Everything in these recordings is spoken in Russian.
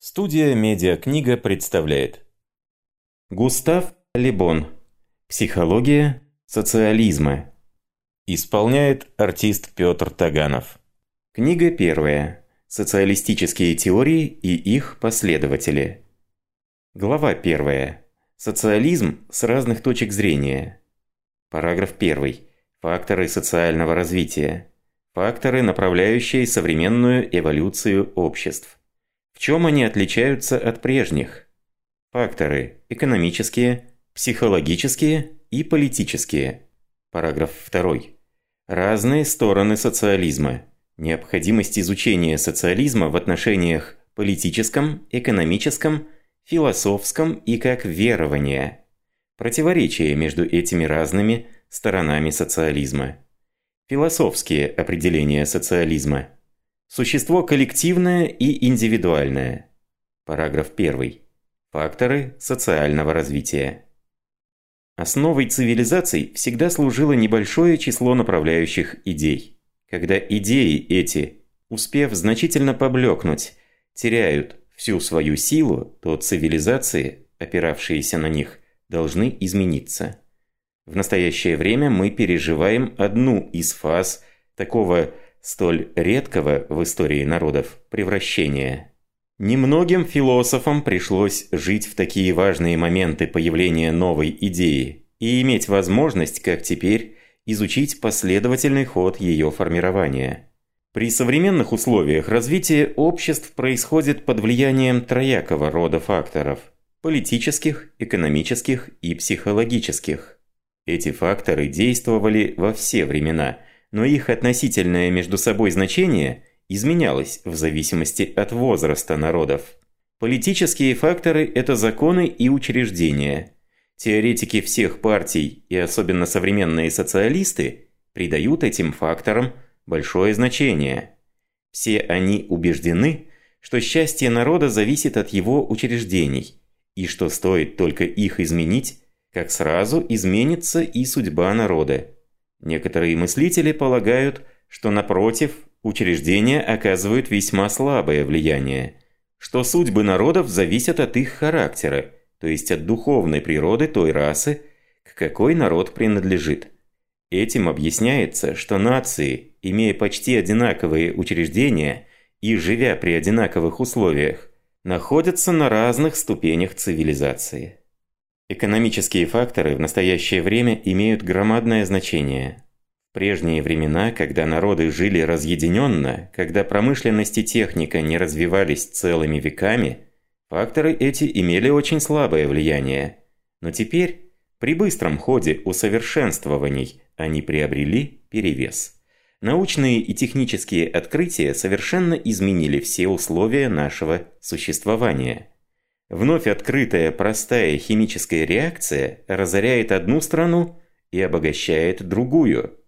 Студия «Медиакнига» представляет. Густав Лебон. «Психология социализма» Исполняет артист Петр Таганов. Книга первая. Социалистические теории и их последователи Глава первая. Социализм с разных точек зрения Параграф первый. Факторы социального развития Факторы, направляющие современную эволюцию обществ чем они отличаются от прежних? Факторы – экономические, психологические и политические. Параграф 2. Разные стороны социализма. Необходимость изучения социализма в отношениях политическом, экономическом, философском и как верование. Противоречие между этими разными сторонами социализма. Философские определения социализма – Существо коллективное и индивидуальное. Параграф 1. Факторы социального развития. Основой цивилизаций всегда служило небольшое число направляющих идей. Когда идеи эти, успев значительно поблекнуть, теряют всю свою силу, то цивилизации, опиравшиеся на них, должны измениться. В настоящее время мы переживаем одну из фаз такого столь редкого в истории народов превращения. Немногим философам пришлось жить в такие важные моменты появления новой идеи и иметь возможность, как теперь, изучить последовательный ход ее формирования. При современных условиях развитие обществ происходит под влиянием троякого рода факторов – политических, экономических и психологических. Эти факторы действовали во все времена – но их относительное между собой значение изменялось в зависимости от возраста народов. Политические факторы – это законы и учреждения. Теоретики всех партий и особенно современные социалисты придают этим факторам большое значение. Все они убеждены, что счастье народа зависит от его учреждений, и что стоит только их изменить, как сразу изменится и судьба народа. Некоторые мыслители полагают, что напротив, учреждения оказывают весьма слабое влияние, что судьбы народов зависят от их характера, то есть от духовной природы той расы, к какой народ принадлежит. Этим объясняется, что нации, имея почти одинаковые учреждения и живя при одинаковых условиях, находятся на разных ступенях цивилизации. Экономические факторы в настоящее время имеют громадное значение. В прежние времена, когда народы жили разъединенно, когда промышленность и техника не развивались целыми веками, факторы эти имели очень слабое влияние. Но теперь, при быстром ходе усовершенствований, они приобрели перевес. Научные и технические открытия совершенно изменили все условия нашего существования – Вновь открытая простая химическая реакция разоряет одну страну и обогащает другую.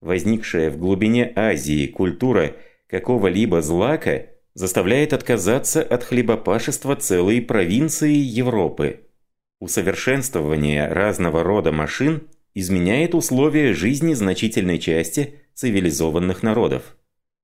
Возникшая в глубине Азии культура какого-либо злака заставляет отказаться от хлебопашества целой провинции Европы. Усовершенствование разного рода машин изменяет условия жизни значительной части цивилизованных народов.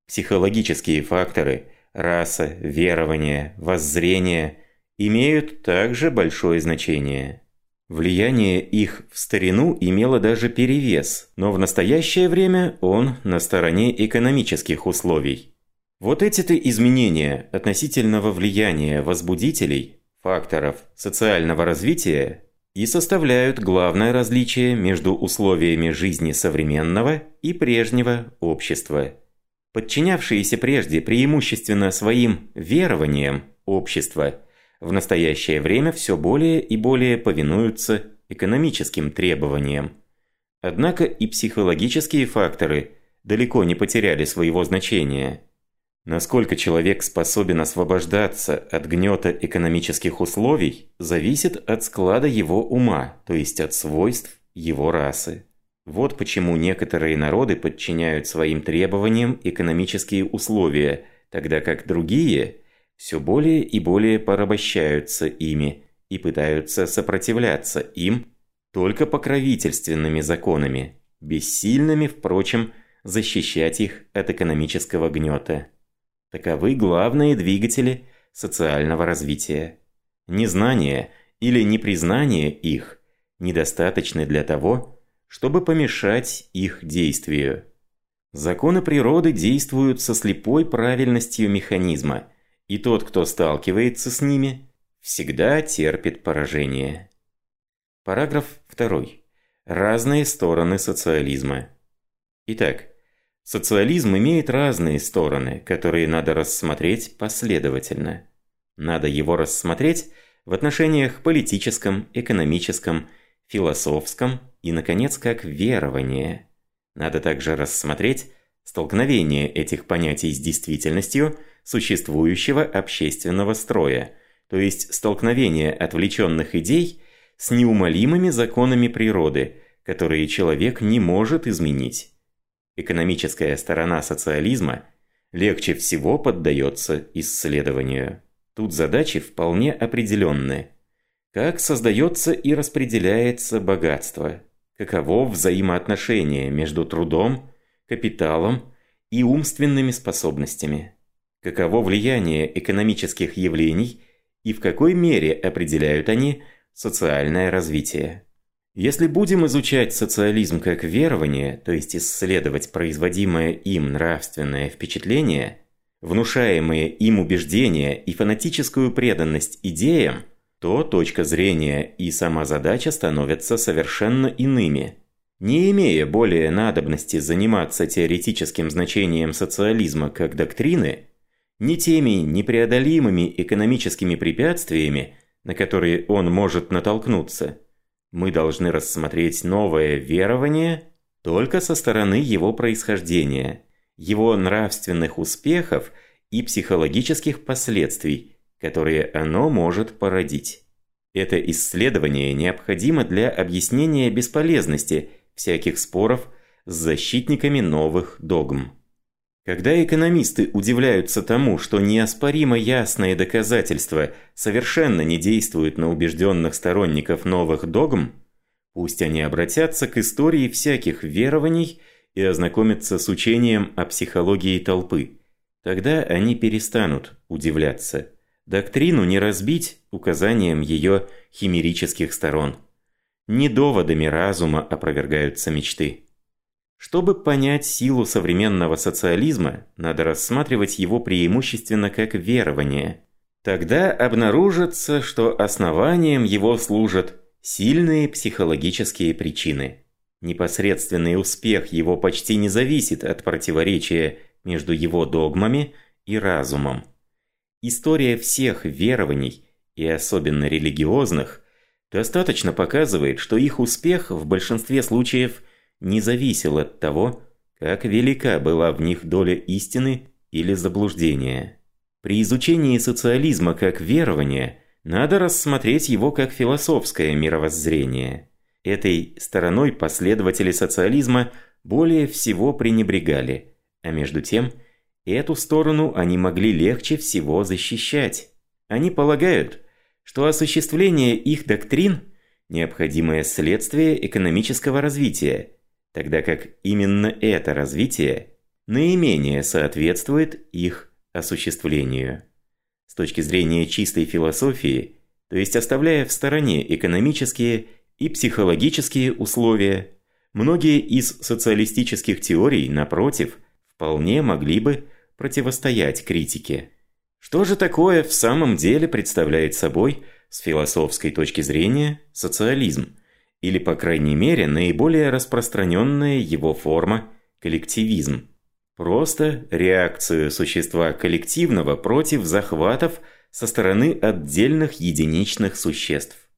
Психологические факторы – раса, верование, воззрение – имеют также большое значение. Влияние их в старину имело даже перевес, но в настоящее время он на стороне экономических условий. Вот эти-то изменения относительного влияния возбудителей, факторов социального развития и составляют главное различие между условиями жизни современного и прежнего общества. Подчинявшиеся прежде преимущественно своим верованиям общества – в настоящее время все более и более повинуются экономическим требованиям. Однако и психологические факторы далеко не потеряли своего значения. Насколько человек способен освобождаться от гнета экономических условий, зависит от склада его ума, то есть от свойств его расы. Вот почему некоторые народы подчиняют своим требованиям экономические условия, тогда как другие – все более и более порабощаются ими и пытаются сопротивляться им только покровительственными законами, бессильными, впрочем, защищать их от экономического гнета. Таковы главные двигатели социального развития. Незнание или непризнание их недостаточны для того, чтобы помешать их действию. Законы природы действуют со слепой правильностью механизма, и тот, кто сталкивается с ними, всегда терпит поражение. Параграф 2. Разные стороны социализма. Итак, социализм имеет разные стороны, которые надо рассмотреть последовательно. Надо его рассмотреть в отношениях политическом, экономическом, философском и, наконец, как верование. Надо также рассмотреть столкновение этих понятий с действительностью существующего общественного строя, то есть столкновение отвлеченных идей с неумолимыми законами природы, которые человек не может изменить. Экономическая сторона социализма легче всего поддается исследованию. Тут задачи вполне определенные. Как создается и распределяется богатство? Каково взаимоотношение между трудом, капиталом и умственными способностями? Каково влияние экономических явлений и в какой мере определяют они социальное развитие? Если будем изучать социализм как верование, то есть исследовать производимое им нравственное впечатление – внушаемые им убеждения и фанатическую преданность идеям, то точка зрения и сама задача становятся совершенно иными. Не имея более надобности заниматься теоретическим значением социализма как доктрины, ни теми непреодолимыми экономическими препятствиями, на которые он может натолкнуться, мы должны рассмотреть новое верование только со стороны его происхождения – его нравственных успехов и психологических последствий, которые оно может породить. Это исследование необходимо для объяснения бесполезности всяких споров с защитниками новых догм. Когда экономисты удивляются тому, что неоспоримо ясные доказательства совершенно не действуют на убежденных сторонников новых догм, пусть они обратятся к истории всяких верований и ознакомятся с учением о психологии толпы. Тогда они перестанут удивляться. Доктрину не разбить указанием ее химерических сторон. Не доводами разума опровергаются мечты. Чтобы понять силу современного социализма, надо рассматривать его преимущественно как верование. Тогда обнаружится, что основанием его служат сильные психологические причины. Непосредственный успех его почти не зависит от противоречия между его догмами и разумом. История всех верований, и особенно религиозных, достаточно показывает, что их успех в большинстве случаев не зависел от того, как велика была в них доля истины или заблуждения. При изучении социализма как верования надо рассмотреть его как философское мировоззрение – Этой стороной последователи социализма более всего пренебрегали, а между тем, эту сторону они могли легче всего защищать. Они полагают, что осуществление их доктрин – необходимое следствие экономического развития, тогда как именно это развитие наименее соответствует их осуществлению. С точки зрения чистой философии, то есть оставляя в стороне экономические и психологические условия, многие из социалистических теорий, напротив, вполне могли бы противостоять критике. Что же такое в самом деле представляет собой с философской точки зрения социализм, или по крайней мере наиболее распространенная его форма – коллективизм? Просто реакцию существа коллективного против захватов со стороны отдельных единичных существ.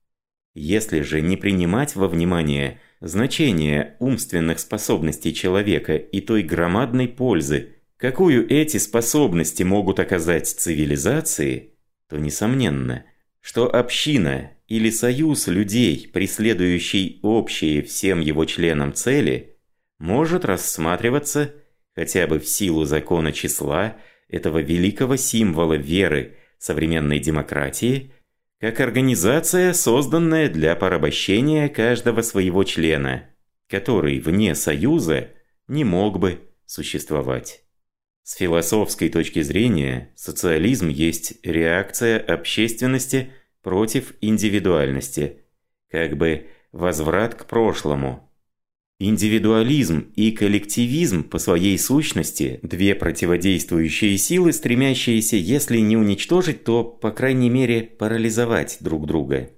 Если же не принимать во внимание значение умственных способностей человека и той громадной пользы, какую эти способности могут оказать цивилизации, то несомненно, что община или союз людей, преследующий общие всем его членам цели, может рассматриваться хотя бы в силу закона числа этого великого символа веры современной демократии – как организация, созданная для порабощения каждого своего члена, который вне Союза не мог бы существовать. С философской точки зрения, социализм есть реакция общественности против индивидуальности, как бы возврат к прошлому. Индивидуализм и коллективизм по своей сущности – две противодействующие силы, стремящиеся, если не уничтожить, то, по крайней мере, парализовать друг друга.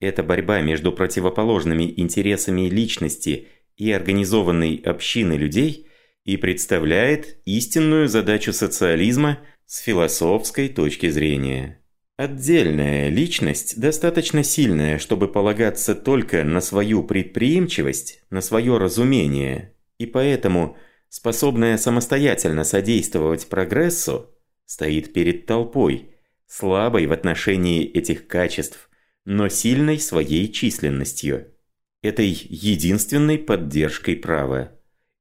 Эта борьба между противоположными интересами личности и организованной общины людей – и представляет истинную задачу социализма с философской точки зрения. Отдельная личность достаточно сильная, чтобы полагаться только на свою предприимчивость, на свое разумение, и поэтому способная самостоятельно содействовать прогрессу, стоит перед толпой, слабой в отношении этих качеств, но сильной своей численностью, этой единственной поддержкой права.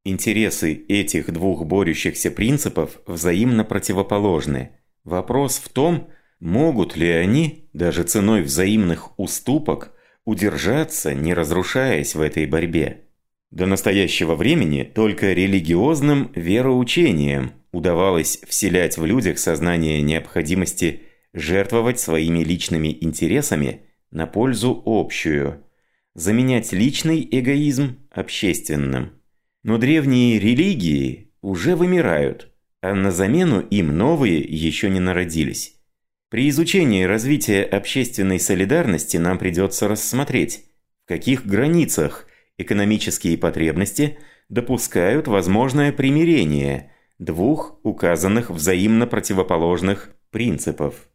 Интересы этих двух борющихся принципов взаимно противоположны. Вопрос в том, могут ли они, даже ценой взаимных уступок, удержаться, не разрушаясь в этой борьбе. До настоящего времени только религиозным вероучением удавалось вселять в людях сознание необходимости жертвовать своими личными интересами на пользу общую, заменять личный эгоизм общественным. Но древние религии уже вымирают, а на замену им новые еще не народились. При изучении развития общественной солидарности нам придется рассмотреть, в каких границах экономические потребности допускают возможное примирение двух указанных взаимно противоположных принципов.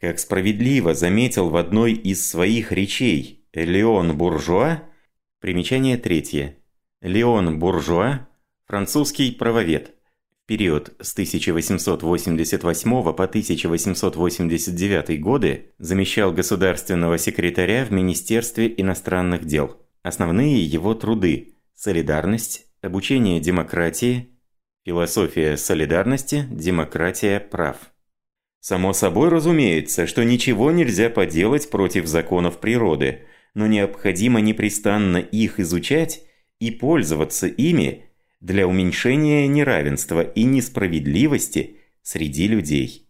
Как справедливо заметил в одной из своих речей Леон Буржуа, примечание третье, Леон Буржуа, французский правовед. В период с 1888 по 1889 годы замещал государственного секретаря в Министерстве иностранных дел. Основные его труды – солидарность, обучение демократии, философия солидарности, демократия прав. Само собой разумеется, что ничего нельзя поделать против законов природы, но необходимо непрестанно их изучать и пользоваться ими для уменьшения неравенства и несправедливости среди людей.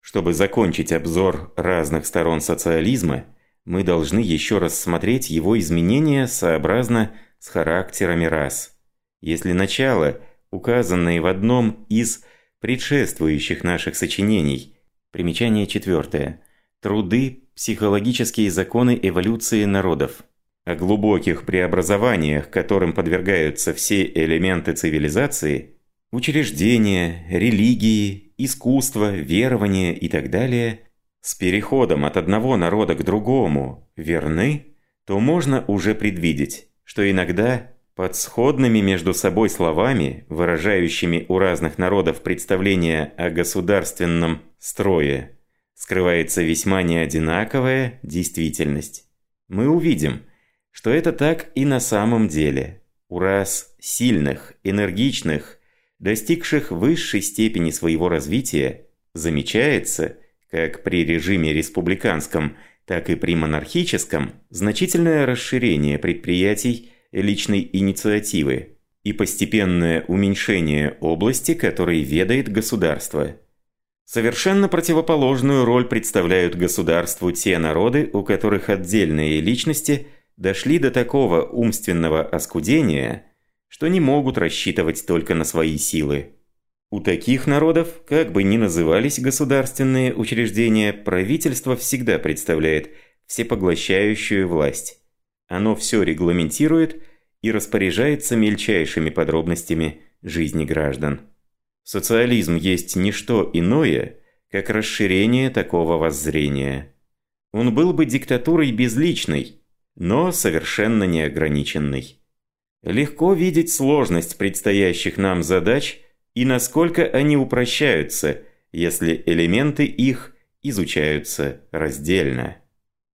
Чтобы закончить обзор разных сторон социализма, мы должны еще раз смотреть его изменения сообразно с характерами рас. Если начало, указанное в одном из предшествующих наших сочинений, примечание четвертое, труды «Психологические законы эволюции народов», о глубоких преобразованиях, которым подвергаются все элементы цивилизации, учреждения, религии, искусство, верования и так далее, с переходом от одного народа к другому верны, то можно уже предвидеть, что иногда под сходными между собой словами, выражающими у разных народов представление о государственном строе, скрывается весьма неодинаковая действительность. Мы увидим – что это так и на самом деле. У рас сильных, энергичных, достигших высшей степени своего развития, замечается, как при режиме республиканском, так и при монархическом, значительное расширение предприятий личной инициативы и постепенное уменьшение области, которой ведает государство. Совершенно противоположную роль представляют государству те народы, у которых отдельные личности – дошли до такого умственного оскудения, что не могут рассчитывать только на свои силы. У таких народов, как бы ни назывались государственные учреждения, правительство всегда представляет всепоглощающую власть. Оно все регламентирует и распоряжается мельчайшими подробностями жизни граждан. Социализм есть не что иное, как расширение такого воззрения. Он был бы диктатурой безличной, но совершенно неограниченный. Легко видеть сложность предстоящих нам задач и насколько они упрощаются, если элементы их изучаются раздельно.